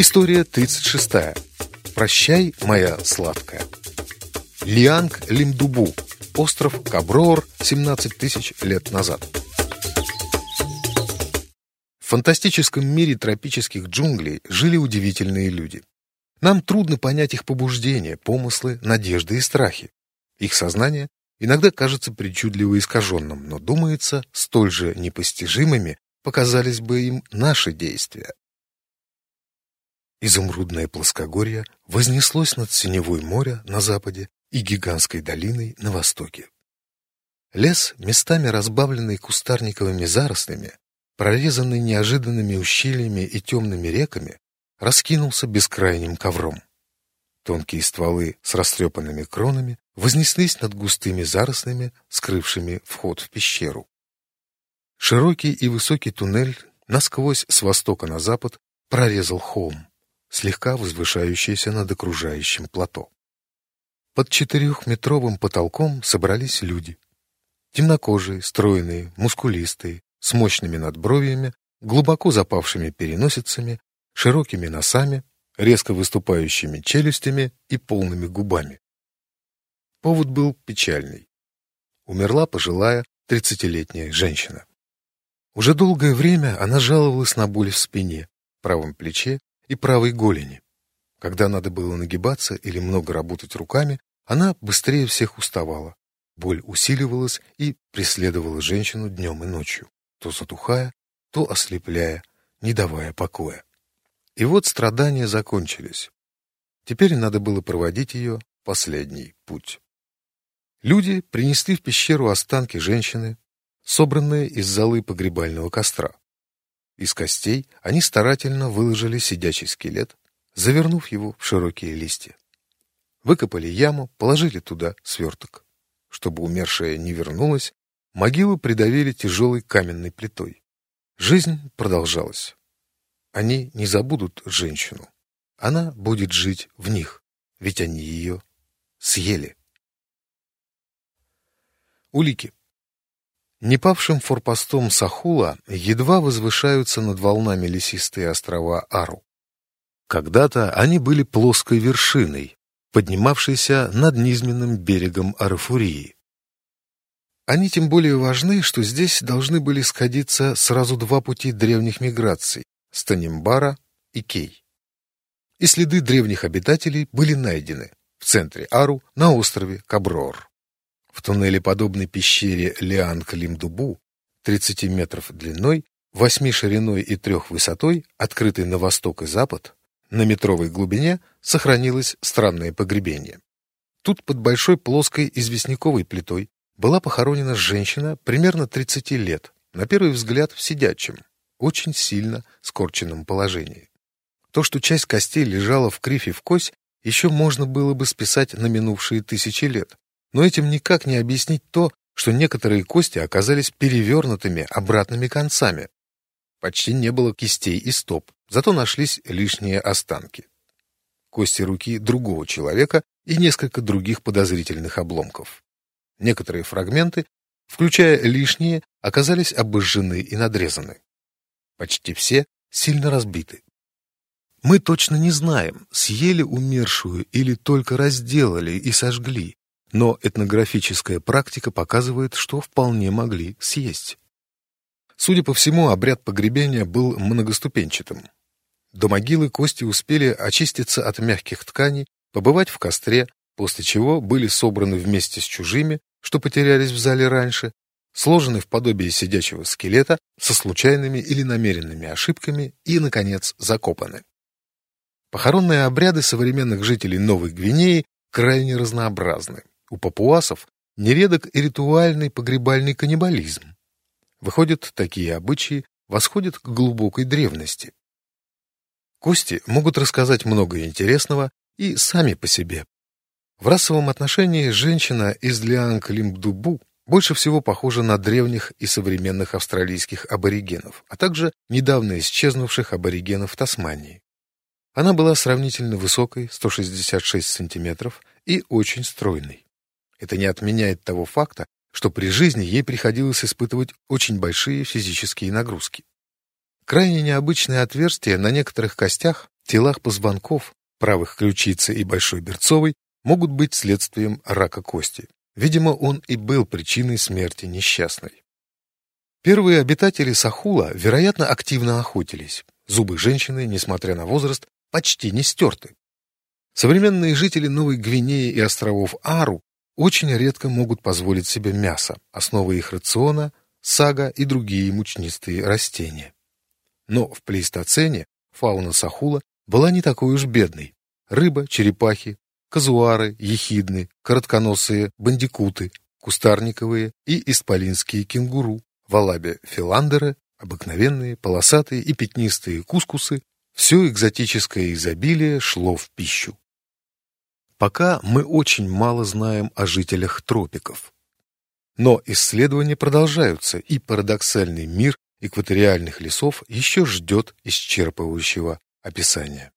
История 36. Прощай, моя сладкая. Лианг Лимдубу. Остров Каброор 17 тысяч лет назад. В фантастическом мире тропических джунглей жили удивительные люди. Нам трудно понять их побуждения, помыслы, надежды и страхи. Их сознание иногда кажется причудливо искаженным, но, думается, столь же непостижимыми показались бы им наши действия. Изумрудное плоскогорье вознеслось над синевой моря на западе и гигантской долиной на востоке. Лес, местами разбавленный кустарниковыми зарослями, прорезанный неожиданными ущельями и темными реками, раскинулся бескрайним ковром. Тонкие стволы с растрепанными кронами вознеслись над густыми зарослями, скрывшими вход в пещеру. Широкий и высокий туннель насквозь с востока на запад прорезал холм слегка возвышающаяся над окружающим плато. Под четырехметровым потолком собрались люди. Темнокожие, стройные, мускулистые, с мощными надбровьями, глубоко запавшими переносицами, широкими носами, резко выступающими челюстями и полными губами. Повод был печальный. Умерла пожилая тридцатилетняя женщина. Уже долгое время она жаловалась на боль в спине, правом плече и правой голени. Когда надо было нагибаться или много работать руками, она быстрее всех уставала. Боль усиливалась и преследовала женщину днем и ночью, то затухая, то ослепляя, не давая покоя. И вот страдания закончились. Теперь надо было проводить ее последний путь. Люди принесли в пещеру останки женщины, собранные из золы погребального костра. Из костей они старательно выложили сидячий скелет, завернув его в широкие листья. Выкопали яму, положили туда сверток. Чтобы умершая не вернулась, могилу придавили тяжелой каменной плитой. Жизнь продолжалась. Они не забудут женщину. Она будет жить в них, ведь они ее съели. Улики. Непавшим форпостом Сахула едва возвышаются над волнами лесистые острова Ару. Когда-то они были плоской вершиной, поднимавшейся над низменным берегом Арафурии. Они тем более важны, что здесь должны были сходиться сразу два пути древних миграций – Станимбара и Кей. И следы древних обитателей были найдены в центре Ару на острове Каброр. В туннеле подобной пещере Лиан-Калимдубу, 30 метров длиной, 8 шириной и 3 высотой, открытой на восток и запад, на метровой глубине сохранилось странное погребение. Тут под большой плоской известняковой плитой была похоронена женщина примерно 30 лет, на первый взгляд в сидячем, очень сильно скорченном положении. То, что часть костей лежала в крифе в кость, еще можно было бы списать на минувшие тысячи лет, но этим никак не объяснить то, что некоторые кости оказались перевернутыми обратными концами. Почти не было кистей и стоп, зато нашлись лишние останки. Кости руки другого человека и несколько других подозрительных обломков. Некоторые фрагменты, включая лишние, оказались обожжены и надрезаны. Почти все сильно разбиты. Мы точно не знаем, съели умершую или только разделали и сожгли, но этнографическая практика показывает, что вполне могли съесть. Судя по всему, обряд погребения был многоступенчатым. До могилы кости успели очиститься от мягких тканей, побывать в костре, после чего были собраны вместе с чужими, что потерялись в зале раньше, сложены в подобие сидячего скелета со случайными или намеренными ошибками и, наконец, закопаны. Похоронные обряды современных жителей Новой Гвинеи крайне разнообразны. У папуасов нередок и ритуальный погребальный каннибализм. Выходят, такие обычаи восходят к глубокой древности. Кости могут рассказать много интересного и сами по себе. В расовом отношении женщина из Лианг-Лимбдубу больше всего похожа на древних и современных австралийских аборигенов, а также недавно исчезнувших аборигенов Тасмании. Она была сравнительно высокой, 166 сантиметров, и очень стройной. Это не отменяет того факта, что при жизни ей приходилось испытывать очень большие физические нагрузки. Крайне необычное отверстие на некоторых костях телах позвонков, правых ключицы и большой берцовой могут быть следствием рака кости. Видимо, он и был причиной смерти несчастной. Первые обитатели Сахула, вероятно, активно охотились. Зубы женщины, несмотря на возраст, почти не стерты. Современные жители Новой Гвинеи и островов Ару очень редко могут позволить себе мясо, основа их рациона – сага и другие мучнистые растения. Но в плейстоцене фауна Сахула была не такой уж бедной. Рыба, черепахи, казуары, ехидны, коротконосые бандикуты, кустарниковые и исполинские кенгуру, в Алабе филандеры, обыкновенные, полосатые и пятнистые кускусы, все экзотическое изобилие шло в пищу. Пока мы очень мало знаем о жителях тропиков. Но исследования продолжаются, и парадоксальный мир экваториальных лесов еще ждет исчерпывающего описания.